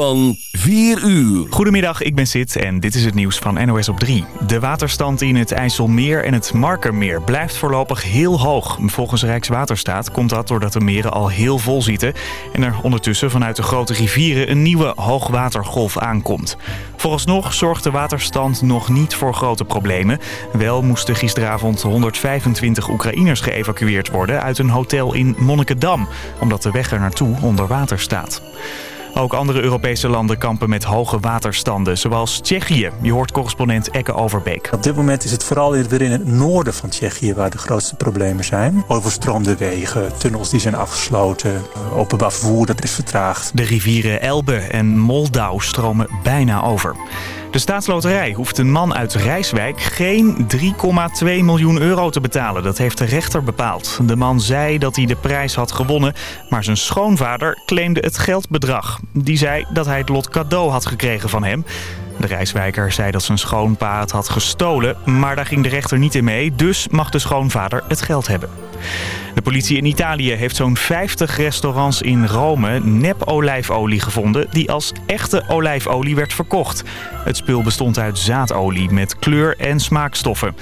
van 4 uur. Goedemiddag, ik ben Sid en dit is het nieuws van NOS op 3. De waterstand in het IJsselmeer en het Markermeer blijft voorlopig heel hoog. Volgens Rijkswaterstaat komt dat doordat de meren al heel vol zitten... en er ondertussen vanuit de grote rivieren een nieuwe hoogwatergolf aankomt. Vooralsnog zorgt de waterstand nog niet voor grote problemen. Wel moesten gisteravond 125 Oekraïners geëvacueerd worden uit een hotel in Monnikendam... omdat de weg er naartoe onder water staat. Ook andere Europese landen kampen met hoge waterstanden, zoals Tsjechië. Je hoort correspondent Ekke Overbeek. Op dit moment is het vooral weer in het noorden van Tsjechië waar de grootste problemen zijn. Overstroomde wegen, tunnels die zijn afgesloten, openbaar vervoer dat is vertraagd. De rivieren Elbe en Moldau stromen bijna over. De staatsloterij hoeft een man uit Rijswijk geen 3,2 miljoen euro te betalen. Dat heeft de rechter bepaald. De man zei dat hij de prijs had gewonnen, maar zijn schoonvader claimde het geldbedrag. Die zei dat hij het lot cadeau had gekregen van hem. De Rijswijker zei dat zijn schoonpa het had gestolen, maar daar ging de rechter niet in mee. Dus mag de schoonvader het geld hebben. De politie in Italië heeft zo'n 50 restaurants in Rome nep-olijfolie gevonden... die als echte olijfolie werd verkocht. Het spul bestond uit zaadolie met kleur en smaakstoffen.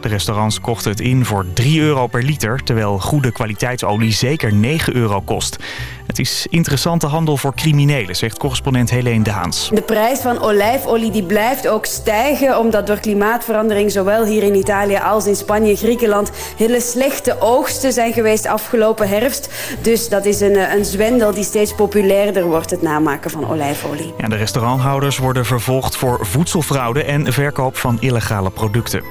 De restaurants kochten het in voor 3 euro per liter, terwijl goede kwaliteitsolie zeker 9 euro kost. Het is interessante handel voor criminelen, zegt correspondent Helene Daans. De prijs van olijfolie die blijft ook stijgen... omdat door klimaatverandering zowel hier in Italië als in Spanje en Griekenland... hele slechte oogsten zijn geweest afgelopen herfst. Dus dat is een, een zwendel die steeds populairder wordt, het namaken van olijfolie. Ja, de restauranthouders worden vervolgd voor voedselfraude en verkoop van illegale producten.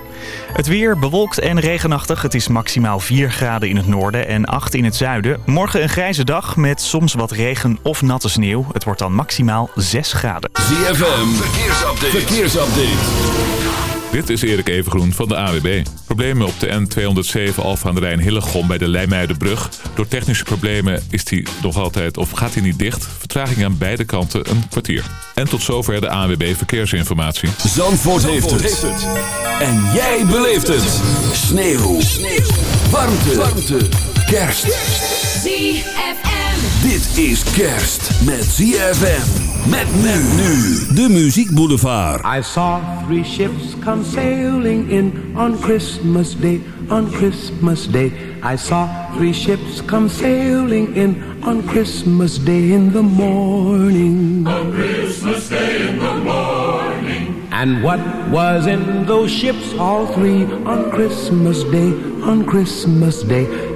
Het weer bewolkt en regenachtig. Het is maximaal 4 graden in het noorden en 8 in het zuiden. Morgen een grijze dag met soms wat regen of natte sneeuw. Het wordt dan maximaal 6 graden. ZFM, verkeersupdate. verkeersupdate. Dit is Erik Evengroen van de AWB. Problemen op de N207 Alphen aan de Rijn Hillegom bij de Leimuidenbrug. Door technische problemen is die nog altijd of gaat hij niet dicht. Vertraging aan beide kanten een kwartier. En tot zover de AWB Verkeersinformatie. Zandvoort, heeft, het. En jij beleeft het. Sneeuw. Sneeuw. Warmte. Warmte. Kerst. ZFM. Dit is kerst met ZFM. Met men nu. De Muziek Boulevard. I saw three ships come sailing in on Christmas Day, on Christmas Day. I saw three ships come sailing in on Christmas Day in the morning. On Christmas Day in the morning. And what was in those ships, all three, on Christmas Day, on Christmas Day?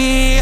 Take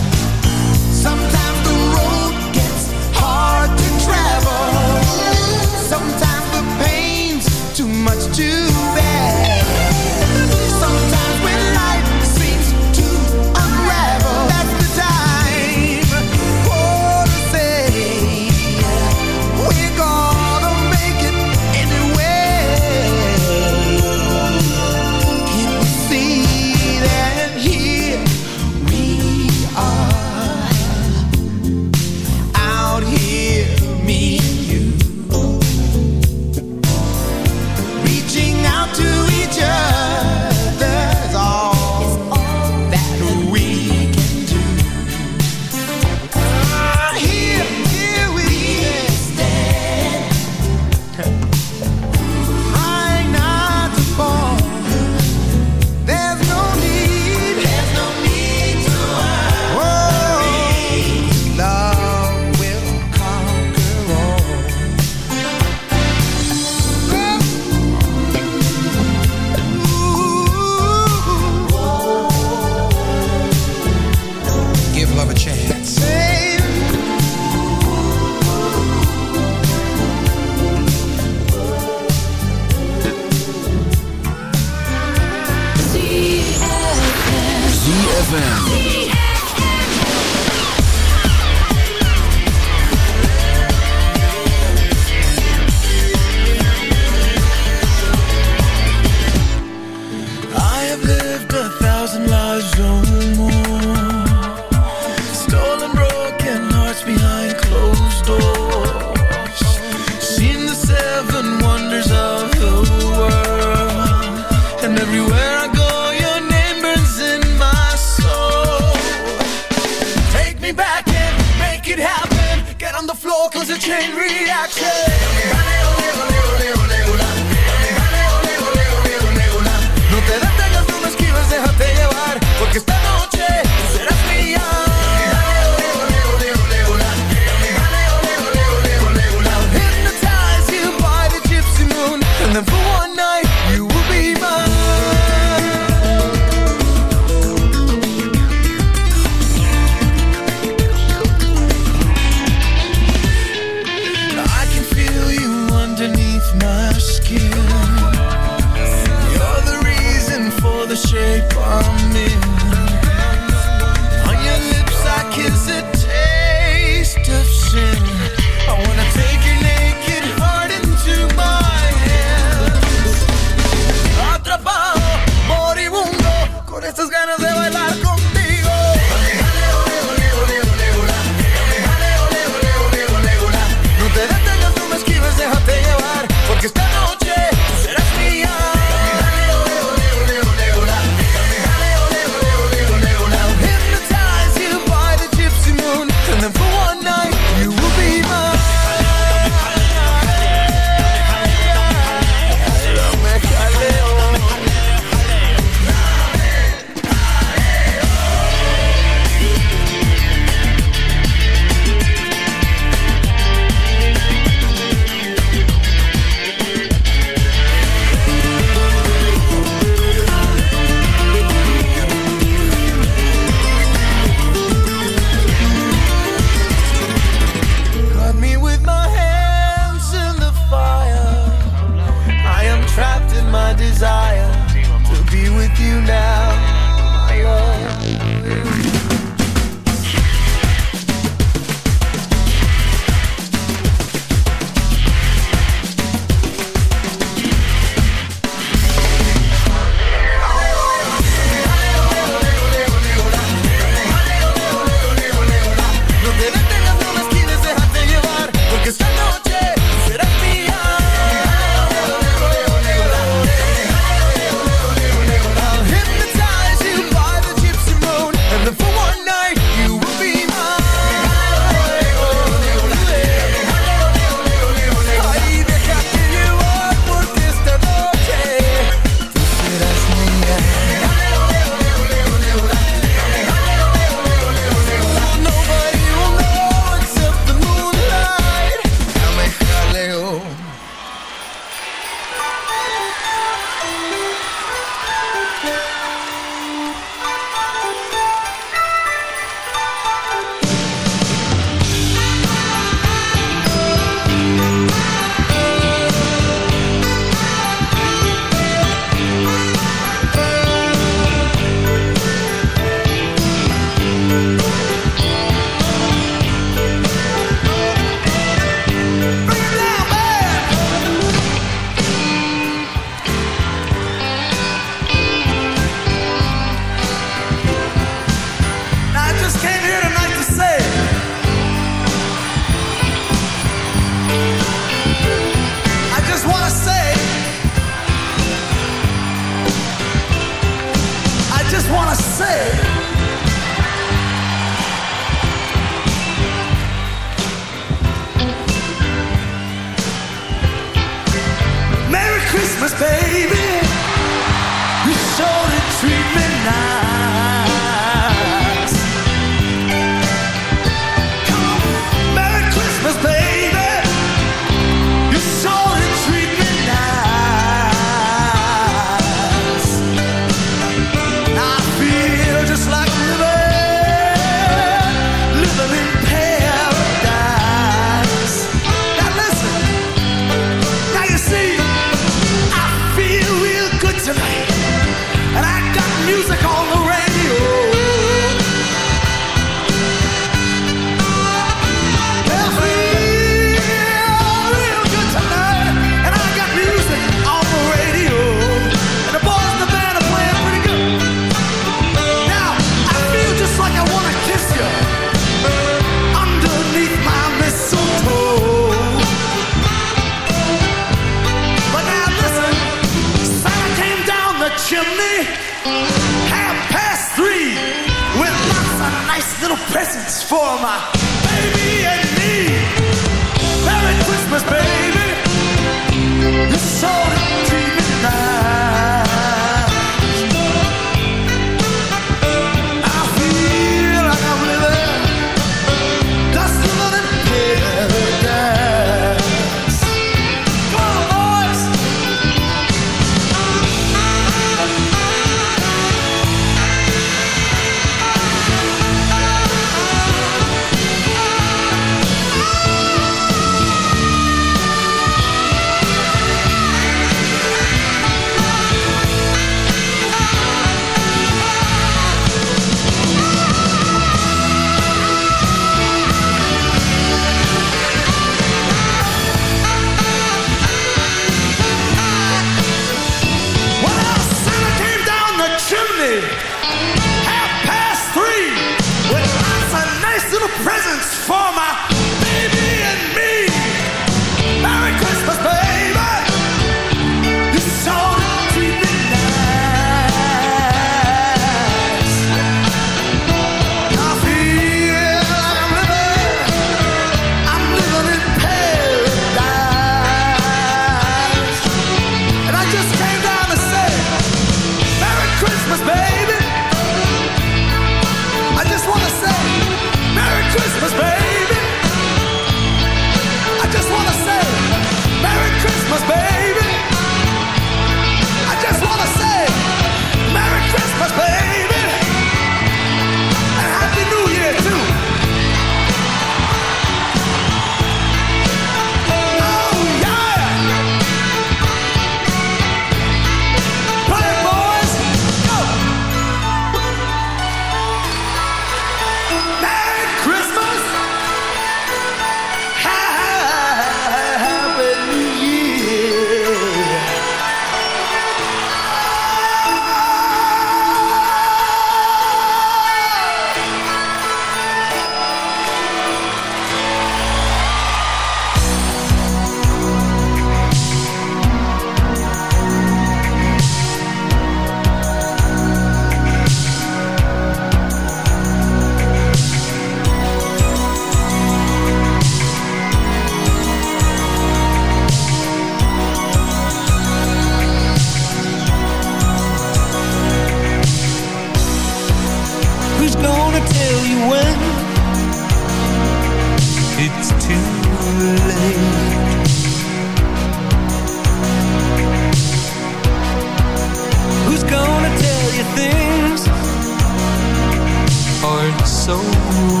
so rude.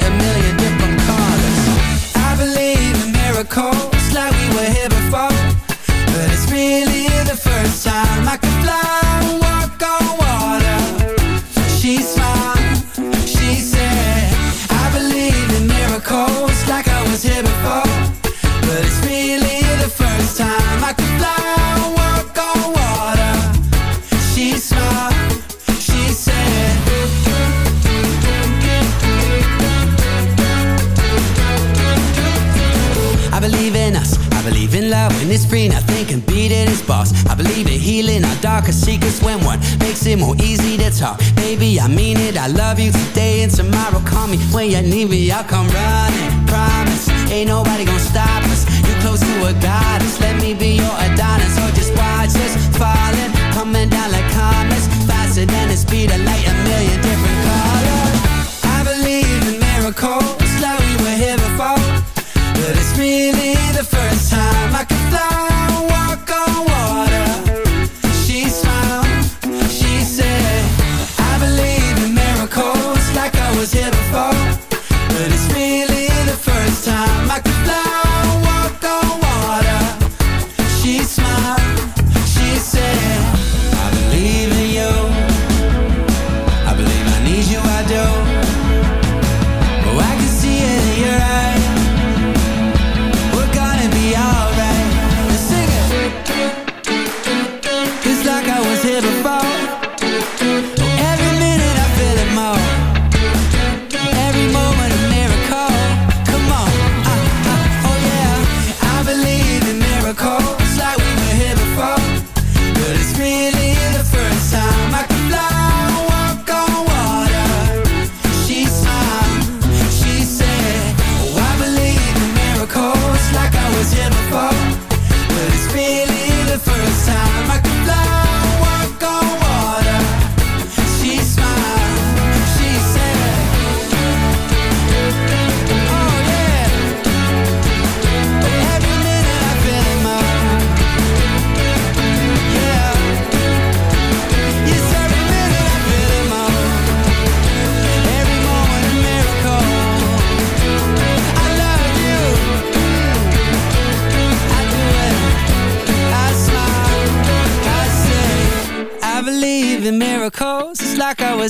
I love you. Today and tomorrow Call me when you need me, I'll come running. Promise, ain't nobody gonna stop us. You're close to a goddess. Let me be your Adonis. Or just watch us falling Coming down like comets. Faster than the speed of light A million different colors.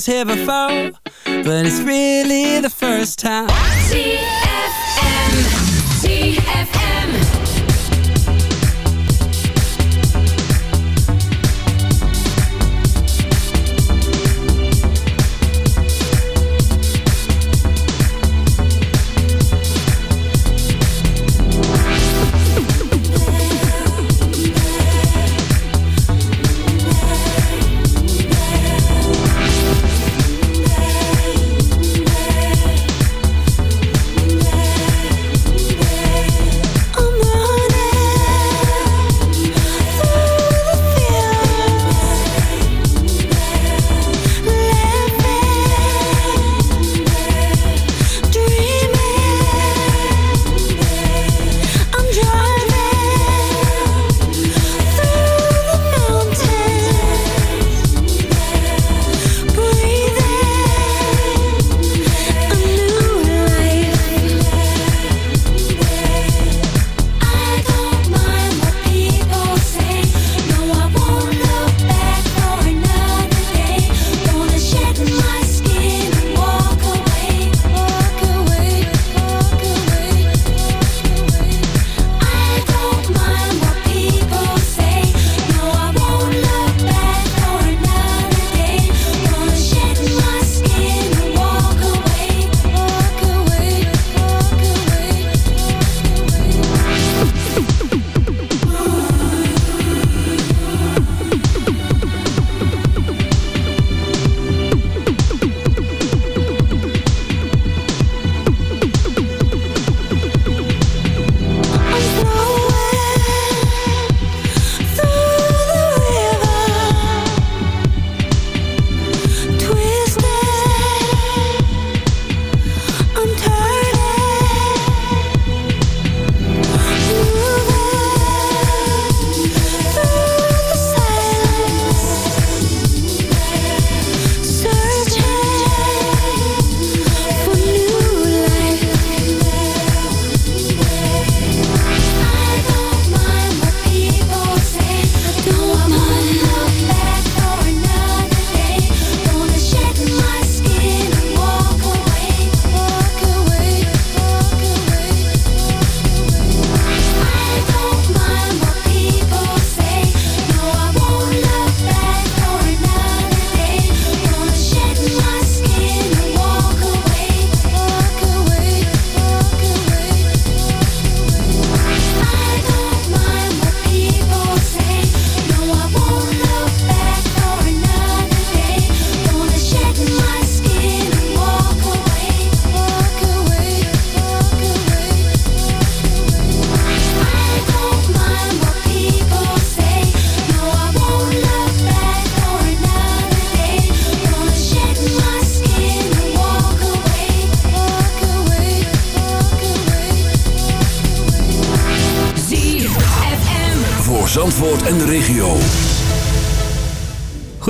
Was here before,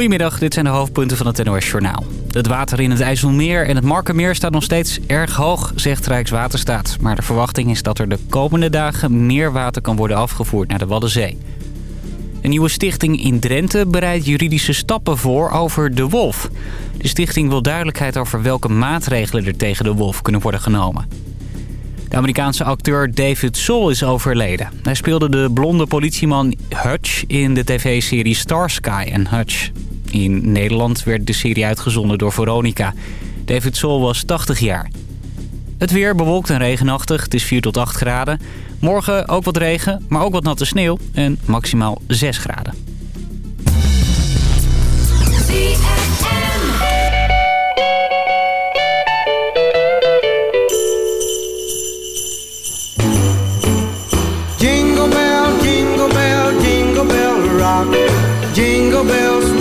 Goedemiddag, dit zijn de hoofdpunten van het NOS Journaal. Het water in het IJsselmeer en het Markermeer staat nog steeds erg hoog, zegt Rijkswaterstaat. Maar de verwachting is dat er de komende dagen meer water kan worden afgevoerd naar de Waddenzee. Een nieuwe stichting in Drenthe bereidt juridische stappen voor over de wolf. De stichting wil duidelijkheid over welke maatregelen er tegen de wolf kunnen worden genomen. De Amerikaanse acteur David Soul is overleden. Hij speelde de blonde politieman Hutch in de tv-serie Starsky en Hutch. In Nederland werd de serie uitgezonden door Veronica. David Soul was 80 jaar. Het weer bewolkt en regenachtig. Het is 4 tot 8 graden. Morgen ook wat regen, maar ook wat natte sneeuw. En maximaal 6 graden. Jingle bell, jingle bell, jingle bell rock. Jingle bells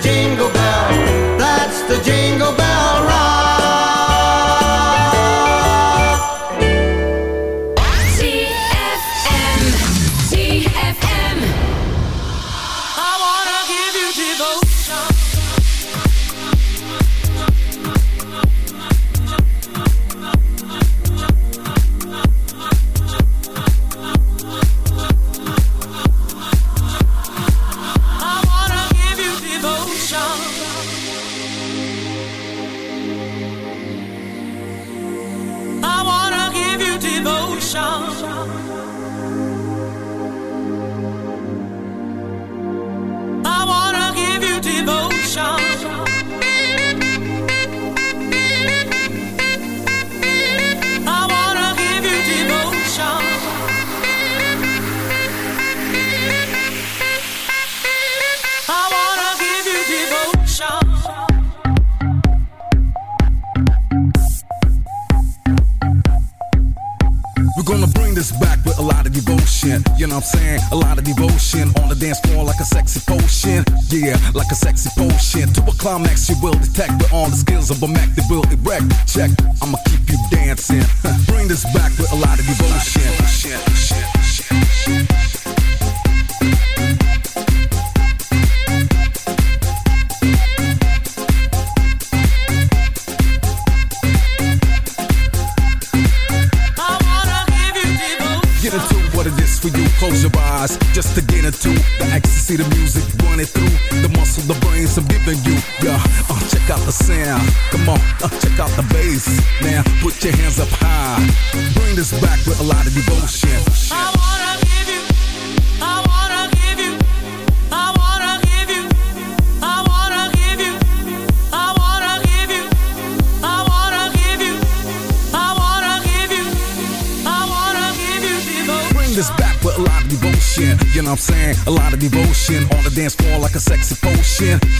Jingle bell. That's the jingle bell rock. Like a sexy potion. To a climax you will detect with all the skills of a Mac that will erect. Check, I'ma keep you dancing. bring this back with a lot of devotion.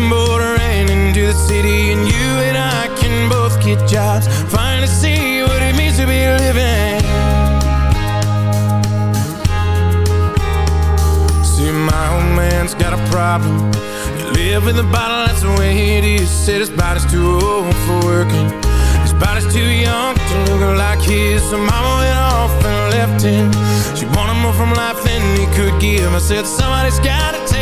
Border and into the city. And you and I can both get jobs. Finally see what it means to be living. See, my old man's got a problem. You live in the bottle, that's the way it is. Said his body's too old for working. His body's too young to look like his. So mama went off and left him. She wanted more from life than he could give. I said somebody's gotta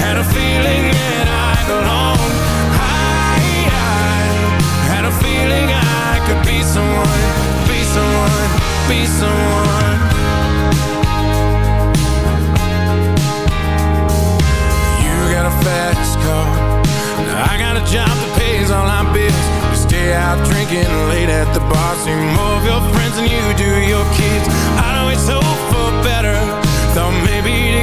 had a feeling that I belonged. I, I had a feeling I could be someone, be someone, be someone. You got a fast car. I got a job that pays all my bills. You stay out drinking late at the bar. See more of your friends than you do your kids. I'd always hope for better. Thought maybe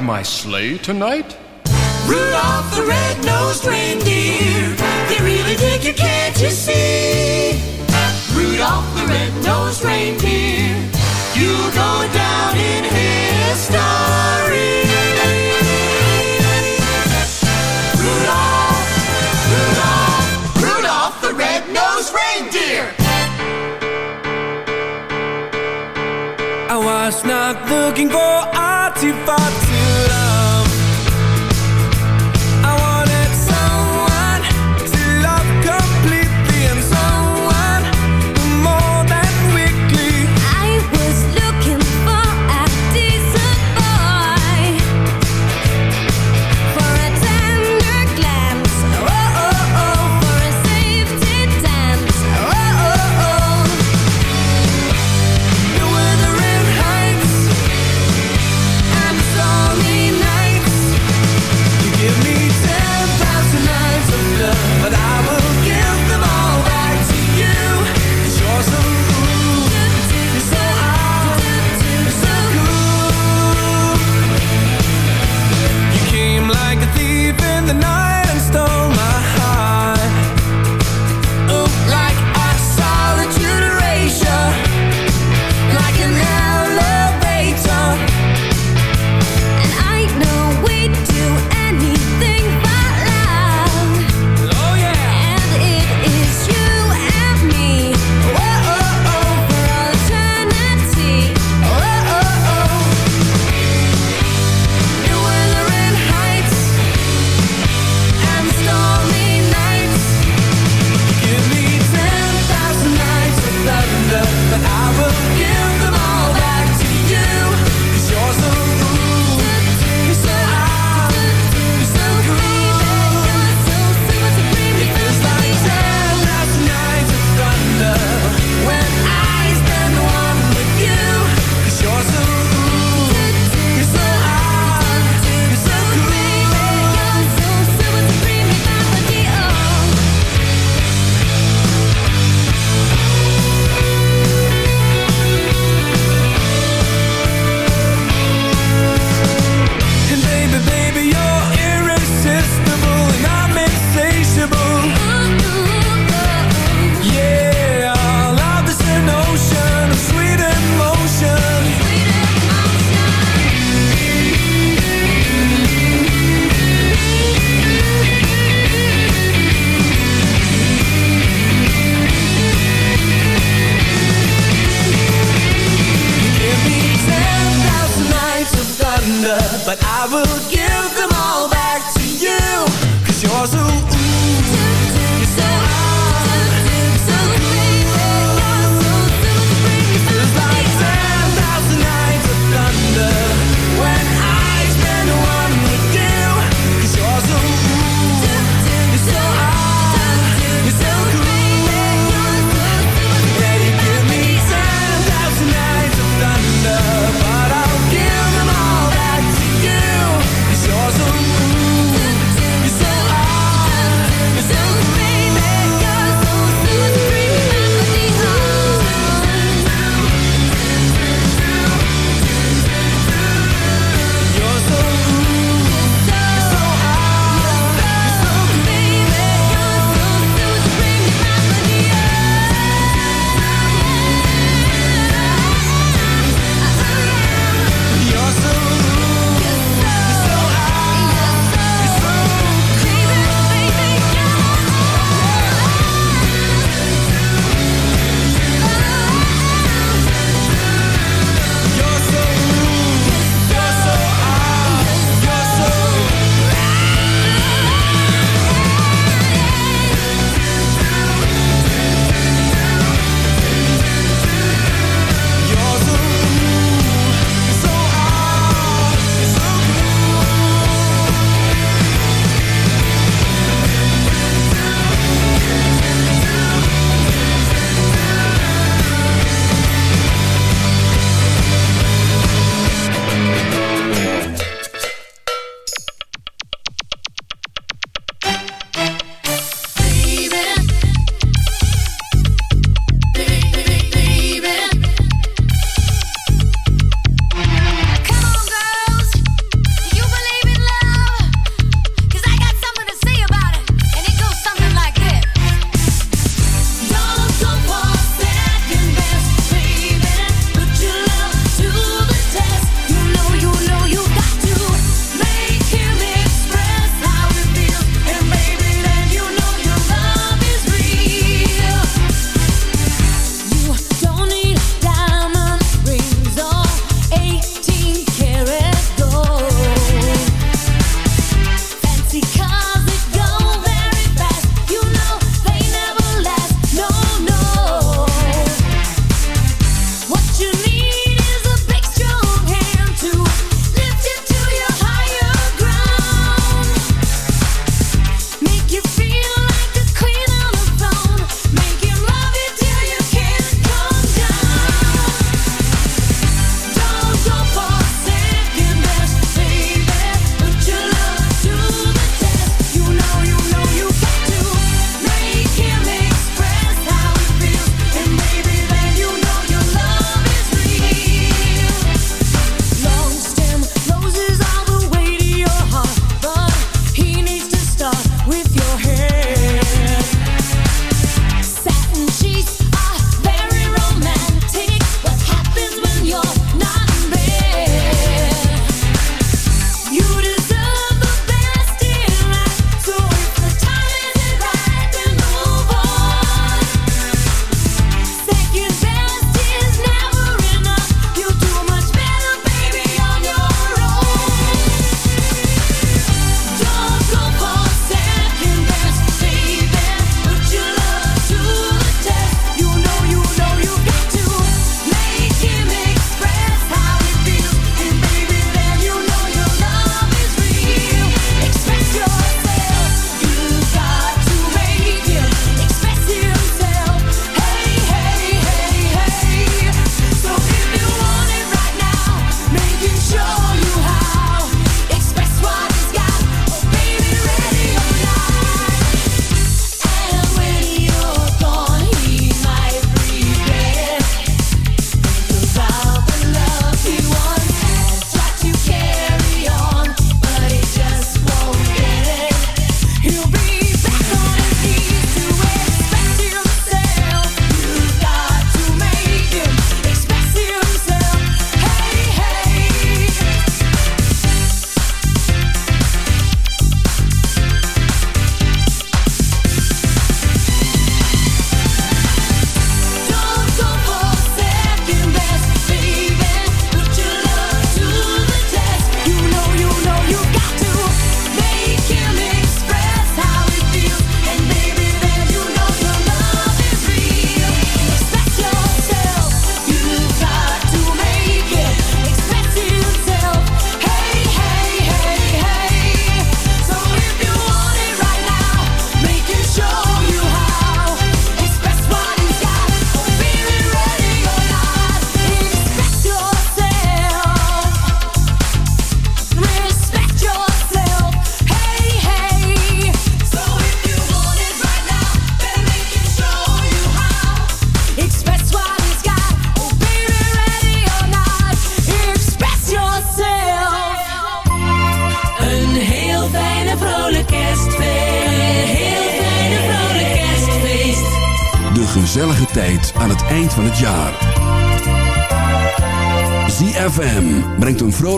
my sleigh tonight? I was not looking for artifacts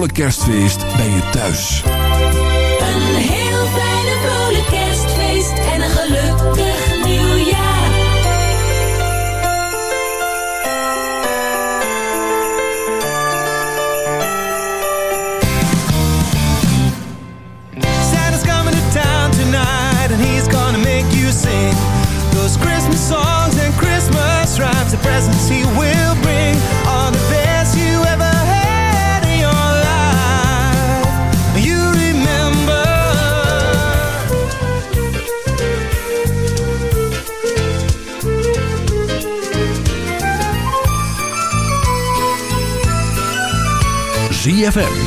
vrolijk kerstfeest.